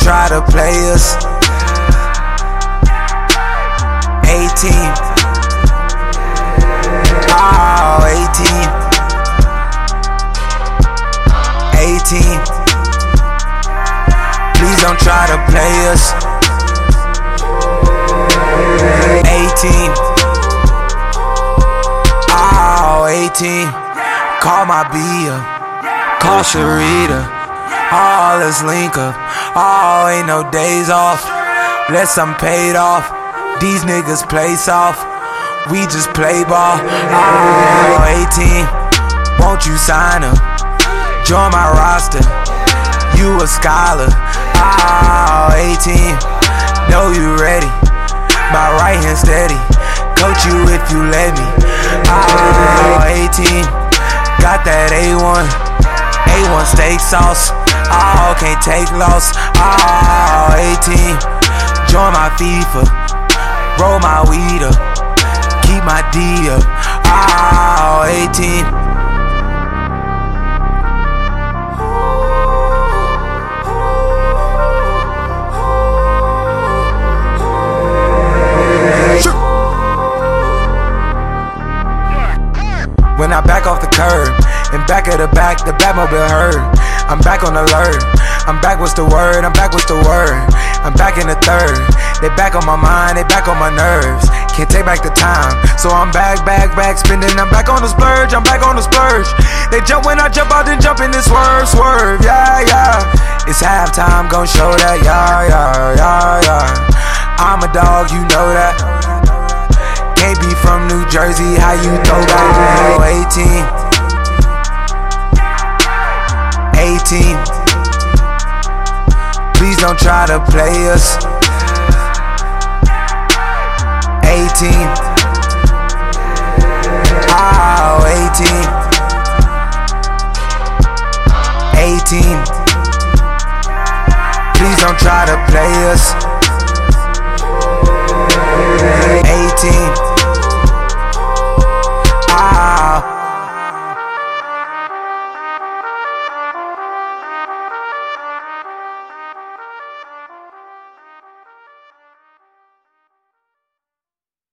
try to play us. 18. Oh, 18. 18. Please don't try to play us. 18. Oh, 18. Call my B up. Call Sharita. Let's link up. Oh, ain't no days off. Let's I'm paid off. These niggas play soft. We just play ball. Oh, 18. Won't you sign up? Join my roster. You a scholar. Oh, 18. Know you ready. My right hand steady. Coach you if you let me. Oh, 18. Got that A1. A1 steak sauce. Oh, can't take loss. Oh, 18. Join my FIFA. Roll my weed up. Keep my D up. Oh, 18. When I back off the curb and back of the back, the Batmobile heard. I'm back on alert. I'm back, what's the word? I'm back, what's the word? I'm back in the third. They back on my mind, they back on my nerves. Can't take back the time, so I'm back, back, back, spinning. I'm back on the splurge, I'm back on the splurge. They jump when I jump out, then jump in this swerve, swerve, yeah, yeah. It's halftime, gon' show that, yeah, yeah, yeah, yeah. I'm a dog, you know that. From New Jersey, how you throw back? 18. 18. Please don't try to play us. 18. Oh, 18. 18. Please don't try to play us.